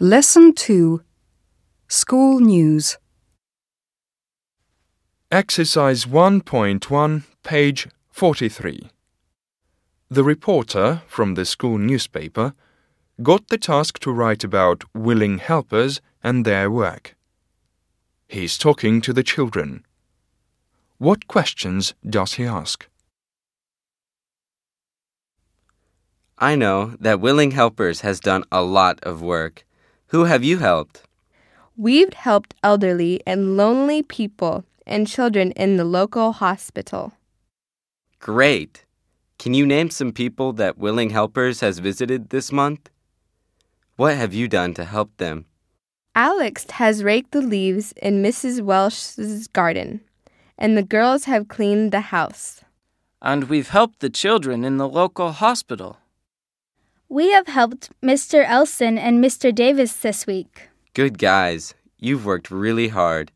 Lesson 2 School News Exercise 1.1, page 43. The reporter from the school newspaper got the task to write about willing helpers and their work. He's talking to the children. What questions does he ask? I know that Willing Helpers has done a lot of work. Who have you helped? We've helped elderly and lonely people and children in the local hospital. Great. Can you name some people that Willing Helpers has visited this month? What have you done to help them? Alex has raked the leaves in Mrs. Welsh's garden, and the girls have cleaned the house. And we've helped the children in the local hospital. We have helped Mr. Elson and Mr. Davis this week. Good guys. You've worked really hard.